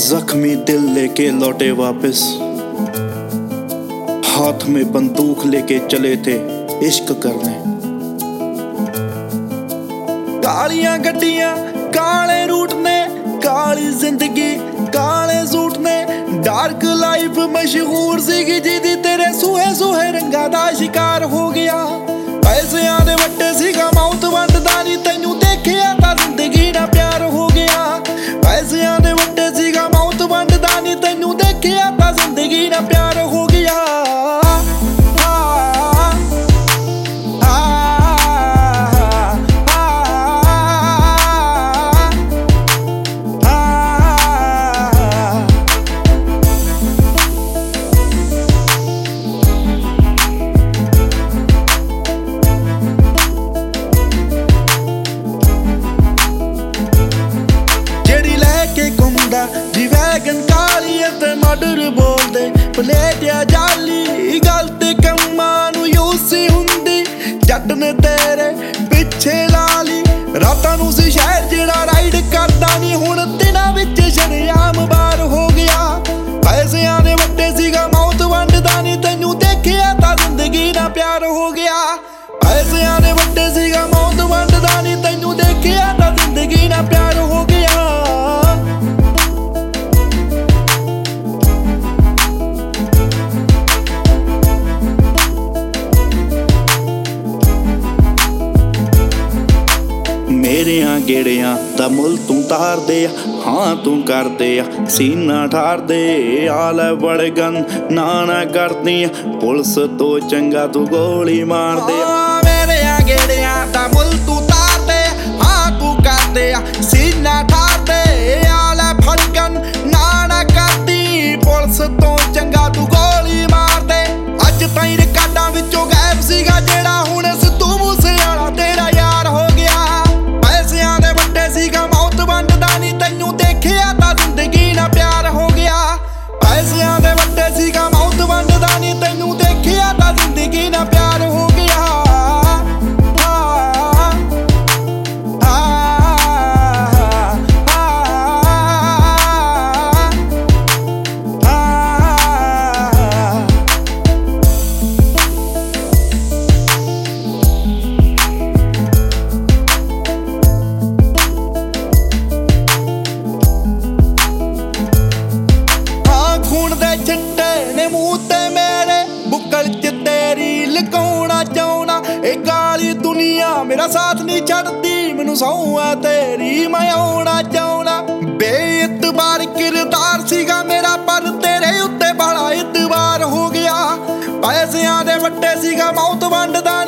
जख्मी दिल लेके लौटे वापस हाथ में बंदूक लेके चले थे इश्क करने ਕਾਲੀਆਂ ਗੱਡੀਆਂ ਕਾਲੇ ਰੂਟ ਨੇ ਕਾਲੀ ਜ਼ਿੰਦਗੀ ਕਾਲੇ ਸੂਟ ਨੇ ਡਾਰਕ ਲਾਈਫ ਮਸ਼ਹੂਰ ਸੀਗੀ ਜਿਹਦੀ ਤੇਰੇ ਸੂਹੇ ਸੂਹੇ ਰੰਗਾਂ ਦਾ ਸ਼ਿਕਾਰ ਹੋ ਗਿਆ ਪੈਸਿਆਂ ਦੇ ਵੱਟੇ ਸੀਗਾ ਅਤੇ ਬੋਲਦੇ ਪਲੇਟਿਆ ਜਾਲੀ, ਗੱਲ ਕੰਮਾਂ ਨੂੰ ਯੂਸੀ ਹੁੰਦੀ। ਜੱਟ ਨੇ ਤੇਰੇ ਪਿੱਛੇ ਲਾ ਰਾਤਾਂ ਨੂੰ ਸੀ ਸ਼ਹਿਰ ਜਿਹੜਾ ਰਾਈਡ ਕਰਦਾ ਨਹੀਂ ਹੁਣ ਦਿਨਾਂ ਵਿੱਚ ਸ਼ਰਿਆਮ ਬਾਰ ਹੋ ਗਿਆ। ਪੈਸਿਆਂ ਦੇ ਵੱਡੇ ਸੀਗਾ, ਮੌਤ ਵੰਡਦਾ ਨਹੀਂ ਤੈਨੂੰ ਦੇਖਿਆ ਤਾਂ ਜ਼ਿੰਦਗੀ ਦਾ ਪਿਆਰ ਹੋ ਗਿਆ। ਪੈਸਿਆਂ ਦੇ ਵੱਡੇ ਸੀਗਾ, ਮੌਤ ਵੰਡਦਾ ਨਹੀਂ ਤੈਨੂੰ ਦੇਖਿਆ ਤਾਂ ਜ਼ਿੰਦਗੀ ਦਾ ਪਿਆਰ ਗੇੜਿਆਂ ਦਾ ਮੁੱਲ ਤੂੰ ਤਾਰਦੇ ਆ, ਹਾਂ ਤੂੰ ਕਰਦੇ ਆ। ਸੀਨਾ ਠਾਰਦੇ ਆ ਵੜਗਨ ਨਾ ਨਾ ਕਰਦੀ ਪੁਲਿਸ ਤੋਂ ਚੰਗਾ ਤੂੰ ਗੋਲੀ ਮਾਰਦੇ ਆ ਗੇੜਿਆਂ ਦਾ ਮੁੱਲ ਤੂੰ ਨਾ ਚਾਉਣਾ ਇਹ ਕਾਲੀ ਦੁਨੀਆ ਮੇਰਾ ਸਾਥ ਨਹੀਂ ਛੱਡਦੀ, ਮੈਨੂੰ ਸੌਂ ਆ ਤੇਰੀ, ਮੈਂ ਆਉਣਾ ਚਾਉਣਾ। ਬੇਇਤਬਾਰ ਕਿਰਦਾਰ ਸੀਗਾ ਮੇਰਾ, ਪਰ ਤੇਰੇ ਉੱਤੇ ਬੜਾ ਇਤਬਾਰ ਹੋ ਗਿਆ। ਪੈਸਿਆਂ ਦੇ ਵੱਟੇ ਸੀਗਾ, ਮੌਤ ਵੰਡਦਾ